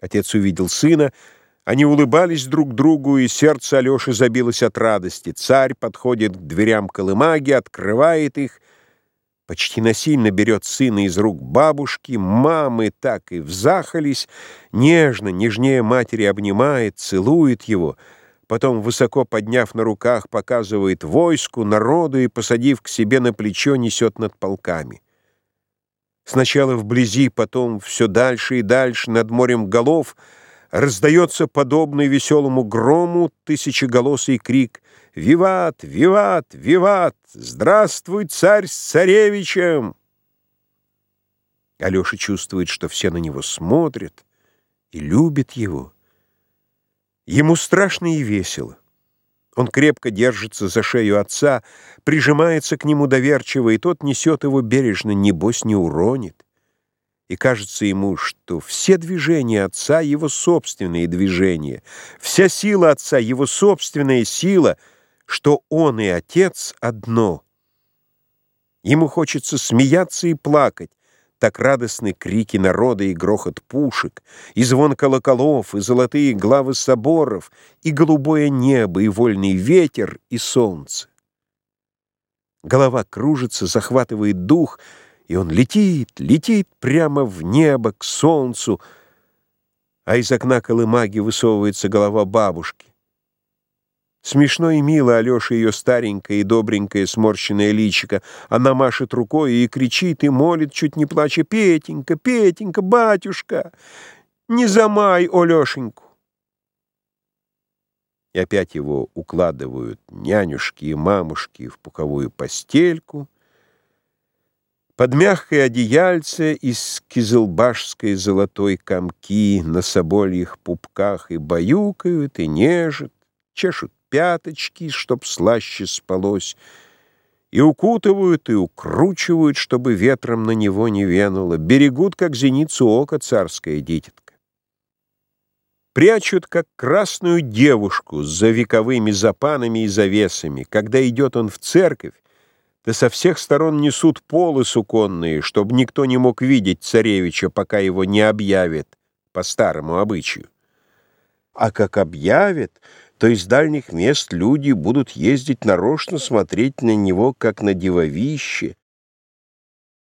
Отец увидел сына, они улыбались друг другу, и сердце Алёши забилось от радости. Царь подходит к дверям колымаги, открывает их, почти насильно берет сына из рук бабушки, мамы так и взахались, нежно, нежнее матери обнимает, целует его, потом, высоко подняв на руках, показывает войску, народу и, посадив к себе на плечо, несет над полками. Сначала вблизи, потом все дальше и дальше над морем голов раздается подобный веселому грому тысячеголосый крик «Виват! Виват! Виват! Здравствуй, царь с царевичем!» Алеша чувствует, что все на него смотрят и любят его. Ему страшно и весело. Он крепко держится за шею отца, прижимается к нему доверчиво, и тот несет его бережно, небось не уронит. И кажется ему, что все движения отца — его собственные движения, вся сила отца — его собственная сила, что он и отец — одно. Ему хочется смеяться и плакать, так радостны крики народа и грохот пушек, и звон колоколов, и золотые главы соборов, и голубое небо, и вольный ветер, и солнце. Голова кружится, захватывает дух, и он летит, летит прямо в небо, к солнцу, а из окна колымаги высовывается голова бабушки. Смешно и мило Алёша ее старенькое и добренькое сморщенное личико. Она машет рукой и кричит, и молит, чуть не плача, «Петенька, Петенька, батюшка, не замай Олешеньку!» И опять его укладывают нянюшки и мамушки в пуховую постельку, под мягкое одеяльце из кизылбашской золотой комки на собольих пупках и баюкают, и нежат, чешут пяточки, чтоб слаще спалось, и укутывают, и укручивают, чтобы ветром на него не венуло, берегут, как зеницу ока царская дитятка. Прячут, как красную девушку за вековыми запанами и завесами. Когда идет он в церковь, то со всех сторон несут полы суконные, чтобы никто не мог видеть царевича, пока его не объявят по старому обычаю. А как объявят, то из дальних мест люди будут ездить нарочно смотреть на него, как на дивовище,